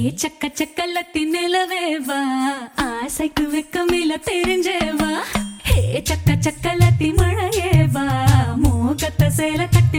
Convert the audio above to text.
ஏ சக்க சக்கலத்தி நிலவேவா ஆசைக்கு வெக்கமில தெரிஞ்சேவா ஏ சக்க சக்கலத்தி மழையேவா மோகத்தை சேல கட்ட